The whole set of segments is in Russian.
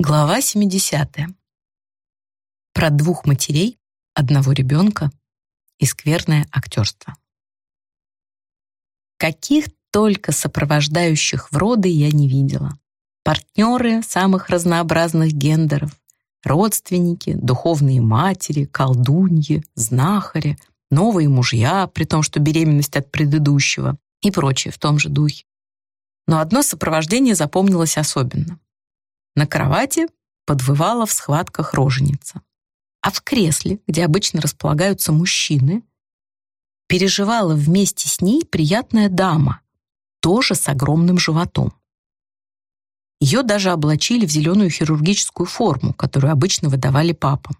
Глава 70. Про двух матерей, одного ребенка и скверное актерство. Каких только сопровождающих в роды я не видела. Партнеры самых разнообразных гендеров, родственники, духовные матери, колдуньи, знахари, новые мужья, при том, что беременность от предыдущего и прочее в том же духе. Но одно сопровождение запомнилось особенно. На кровати подвывала в схватках роженица. А в кресле, где обычно располагаются мужчины, переживала вместе с ней приятная дама, тоже с огромным животом. Ее даже облачили в зеленую хирургическую форму, которую обычно выдавали папам.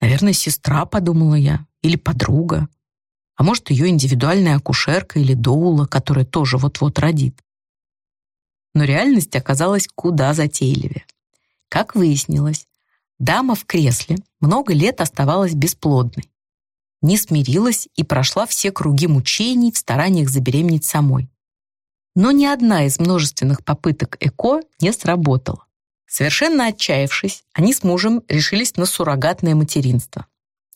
Наверное, сестра, подумала я, или подруга. А может, ее индивидуальная акушерка или доула, которая тоже вот-вот родит но реальность оказалась куда затейливее. Как выяснилось, дама в кресле много лет оставалась бесплодной, не смирилась и прошла все круги мучений в стараниях забеременеть самой. Но ни одна из множественных попыток ЭКО не сработала. Совершенно отчаявшись, они с мужем решились на суррогатное материнство.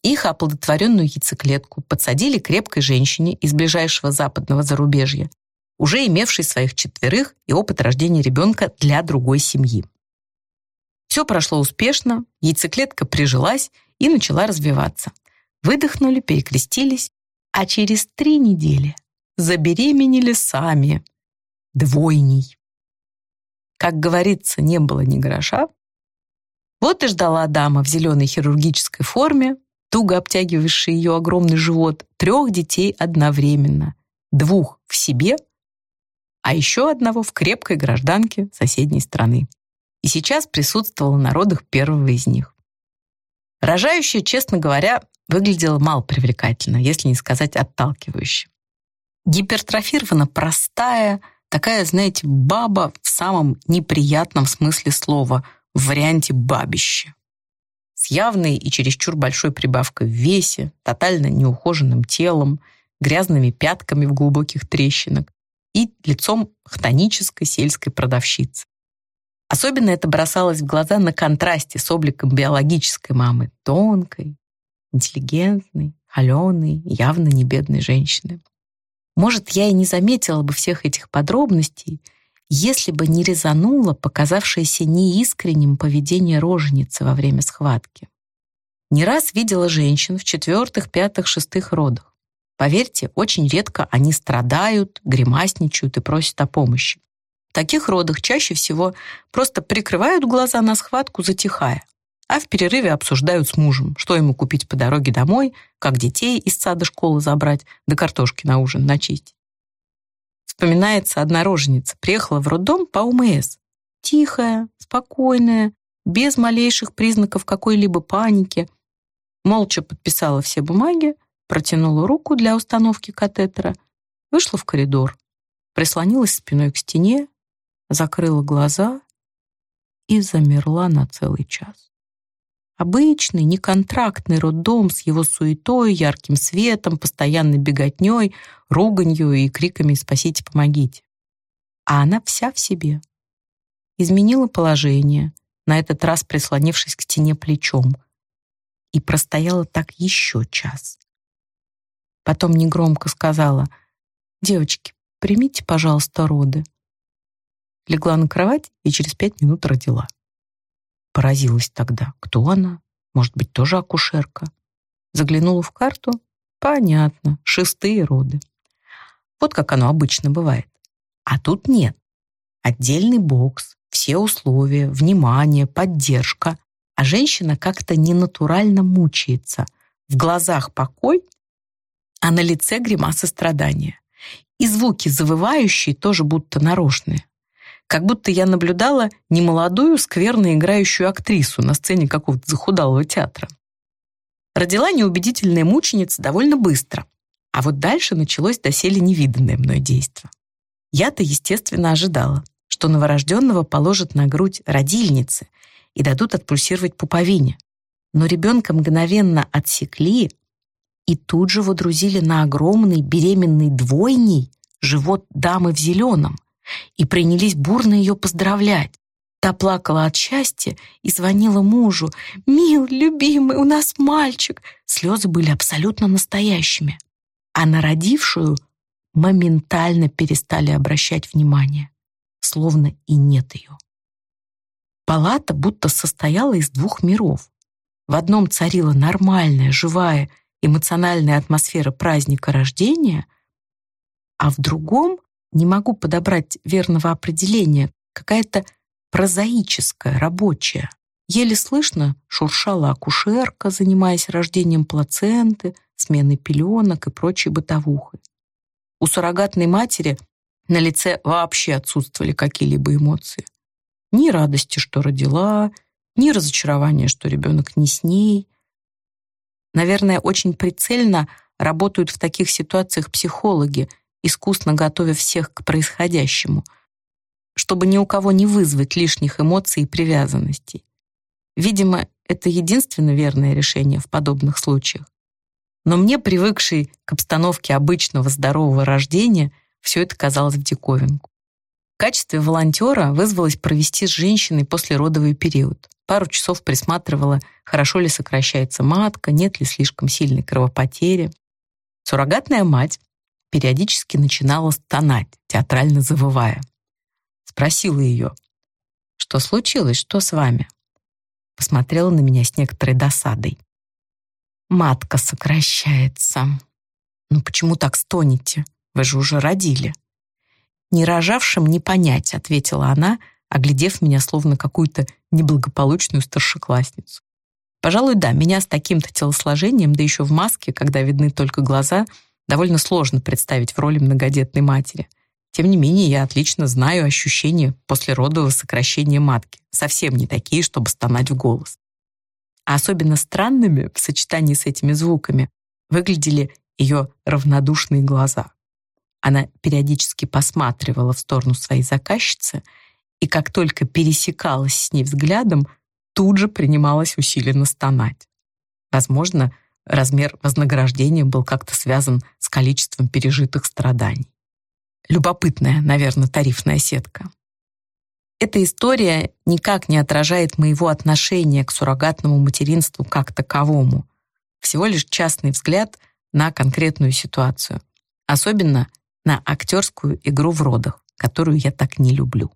Их оплодотворенную яйцеклетку подсадили крепкой женщине из ближайшего западного зарубежья, уже имевший своих четверых и опыт рождения ребенка для другой семьи. Все прошло успешно, яйцеклетка прижилась и начала развиваться. Выдохнули, перекрестились, а через три недели забеременели сами. Двойней. Как говорится, не было ни гроша. Вот и ждала дама в зеленой хирургической форме, туго обтягивавший ее огромный живот, трех детей одновременно. Двух в себе, а еще одного в крепкой гражданке соседней страны. И сейчас присутствовала на родах первого из них. Рожающая, честно говоря, выглядела мало привлекательно, если не сказать отталкивающе. Гипертрофирована простая, такая, знаете, баба в самом неприятном смысле слова, в варианте бабище. С явной и чересчур большой прибавкой в весе, тотально неухоженным телом, грязными пятками в глубоких трещинах, и лицом хтонической сельской продавщицы. Особенно это бросалось в глаза на контрасте с обликом биологической мамы, тонкой, интеллигентной, холеной, явно не бедной женщины. Может, я и не заметила бы всех этих подробностей, если бы не резануло показавшееся неискренним поведение роженицы во время схватки. Не раз видела женщин в четвертых, пятых, шестых родах. Поверьте, очень редко они страдают, гримасничают и просят о помощи. В таких родах чаще всего просто прикрывают глаза на схватку, затихая, а в перерыве обсуждают с мужем, что ему купить по дороге домой, как детей из сада школы забрать, да картошки на ужин начистить. Вспоминается одна роженица, приехала в роддом по УМС. Тихая, спокойная, без малейших признаков какой-либо паники. Молча подписала все бумаги, протянула руку для установки катетера, вышла в коридор, прислонилась спиной к стене, закрыла глаза и замерла на целый час. Обычный, неконтрактный роддом с его суетой, ярким светом, постоянной беготней, руганью и криками «Спасите, помогите!». А она вся в себе. Изменила положение, на этот раз прислонившись к стене плечом, и простояла так еще час. Потом негромко сказала, «Девочки, примите, пожалуйста, роды». Легла на кровать и через пять минут родила. Поразилась тогда, кто она? Может быть, тоже акушерка? Заглянула в карту? Понятно, шестые роды. Вот как оно обычно бывает. А тут нет. Отдельный бокс, все условия, внимание, поддержка. А женщина как-то ненатурально мучается. В глазах покой, а на лице гримаса страдания. И звуки завывающие тоже будто нарочные. Как будто я наблюдала немолодую, скверно играющую актрису на сцене какого-то захудалого театра. Родила неубедительная мученица довольно быстро, а вот дальше началось доселе невиданное мной действо. Я-то, естественно, ожидала, что новорожденного положат на грудь родильницы и дадут отпульсировать пуповине. Но ребенка мгновенно отсекли, и тут же водрузили на огромный беременный двойней живот дамы в зеленом и принялись бурно ее поздравлять. Та плакала от счастья и звонила мужу. «Мил, любимый, у нас мальчик!» Слезы были абсолютно настоящими. А на родившую моментально перестали обращать внимание, словно и нет ее. Палата будто состояла из двух миров. В одном царила нормальная, живая, эмоциональная атмосфера праздника рождения, а в другом, не могу подобрать верного определения, какая-то прозаическая, рабочая. Еле слышно шуршала акушерка, занимаясь рождением плаценты, сменой пеленок и прочей бытовухой. У суррогатной матери на лице вообще отсутствовали какие-либо эмоции. Ни радости, что родила, ни разочарования, что ребенок не с ней. Наверное, очень прицельно работают в таких ситуациях психологи, искусно готовя всех к происходящему — чтобы ни у кого не вызвать лишних эмоций и привязанностей. Видимо, это единственно верное решение в подобных случаях. Но мне, привыкшей к обстановке обычного здорового рождения, все это казалось в диковинку. Качестве волонтера вызвалась провести с женщиной послеродовый период. Пару часов присматривала, хорошо ли сокращается матка, нет ли слишком сильной кровопотери. Суррогатная мать периодически начинала стонать, театрально завывая. Спросила ее, что случилось, что с вами? Посмотрела на меня с некоторой досадой. Матка сокращается. Ну почему так стонете? Вы же уже родили. Не рожавшим не понять, ответила она, оглядев меня словно какую-то неблагополучную старшеклассницу. Пожалуй, да, меня с таким-то телосложением, да еще в маске, когда видны только глаза, довольно сложно представить в роли многодетной матери — тем не менее, я отлично знаю ощущения после родового сокращения матки. Совсем не такие, чтобы стонать в голос. А особенно странными в сочетании с этими звуками выглядели ее равнодушные глаза. Она периодически посматривала в сторону своей заказчицы и как только пересекалась с ней взглядом, тут же принималась усиленно стонать. Возможно, размер вознаграждения был как-то связан с количеством пережитых страданий. Любопытная, наверное, тарифная сетка. Эта история никак не отражает моего отношения к суррогатному материнству как таковому. Всего лишь частный взгляд на конкретную ситуацию. Особенно на актерскую игру в родах, которую я так не люблю.